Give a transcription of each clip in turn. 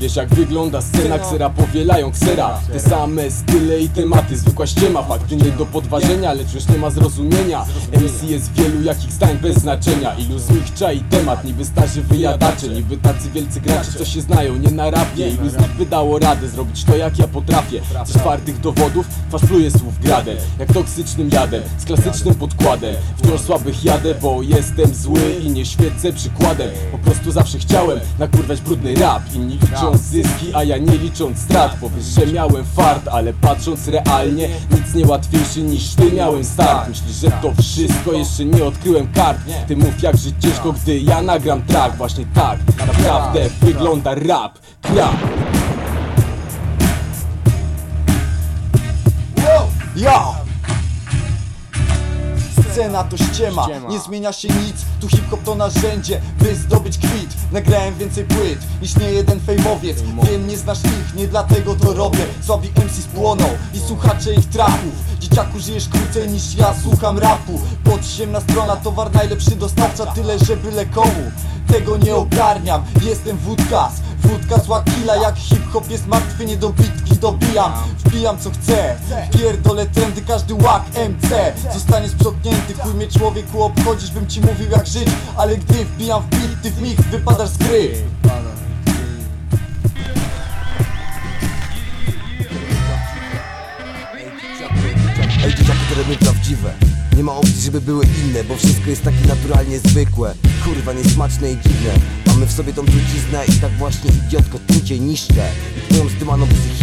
Wiesz jak wygląda scena, ksera. powielają ksera. Te same style i tematy, zwykła ściema. Fakty nie do podważenia, lecz już nie ma zrozumienia. MC jest wielu jakich zdań bez znaczenia. Ilu z nich czai temat, niby starzy wyjadacze Niby tacy wielcy gracze, co się znają, nie na rapie Ilu z nich wydało radę zrobić to jak ja potrafię? Z twardych dowodów, twarz pluje słów gradę Jak toksycznym jadem, z klasycznym podkładem. Wciąż słabych jadę, bo jestem zły i nie świecę przykładem prostu zawsze chciałem nakurwać brudny rap. Inni licząc zyski, a ja nie licząc strat. Powiesz, że miałem fart, ale patrząc realnie Nic nie łatwiejszy niż ty miałem start. Myślisz, że to wszystko, jeszcze nie odkryłem kart. Ty mów jak żyć ciężko, gdy ja nagram track. Właśnie tak, naprawdę. wygląda rap. Krap Scena to ściema, nie zmienia się nic Tu hip-hop to narzędzie, by zdobyć kwit. Nagrałem więcej płyt niż nie jeden fejmowiec. Wiem, nie znasz ich, nie dlatego to robię. Słabi MC spłoną i słuchacze ich trafów Dzieciaku żyjesz krócej niż ja słucham rapu. Podziemna strona, towar najlepszy dostarcza Tyle, że byle komu tego nie ogarniam Jestem wódkas, wódka zła killa Jak hip-hop jest martwy, nie do bitki dobijam Wbijam co chcę, pierdolę trendy Każdy łak MC zostanie sprzątnięty Chuj mnie człowieku obchodzisz, bym ci mówił jak żyć. Ale gdy wbijam w beat, ty w mig wypadasz z gry. Ej, dzieciaki to robią prawdziwe. Nie ma opcji, żeby były inne Bo wszystko jest takie naturalnie zwykłe. Kurwa, niesmaczne i dziwne. Mamy w sobie tą truciznę i tak właśnie idiotko Tu cię niszczę. I twoją zdymaną psychikę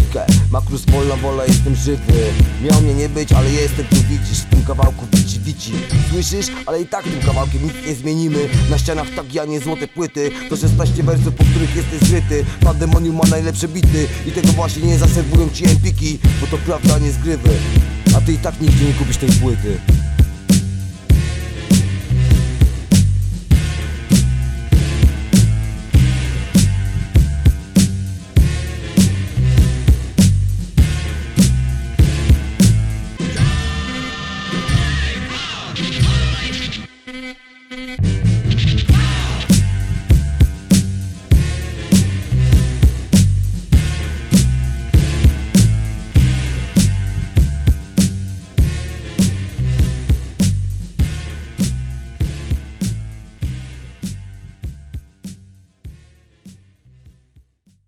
Makrus, wolna wola, jestem żywy. Miał mnie nie być, ale jestem tu widzisz W tym kawałku wici wici Słyszysz? Ale i tak tym kawałkiem nic nie zmienimy. Na ścianach tak ja nie złote płyty. To 16 wersów, po których jesteś zryty. Pandemonium ma najlepsze bity I tego właśnie nie zaserwują ci empiki Bo to prawda, nie zgrywy. A ty i tak nigdzie nie kupisz tej płyty